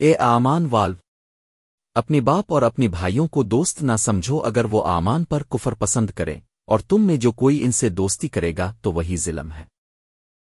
اے آمان والو اپنی باپ اور اپنی بھائیوں کو دوست نہ سمجھو اگر وہ آمان پر کفر پسند کرے اور تم میں جو کوئی ان سے دوستی کرے گا تو وہی ظلم ہے۔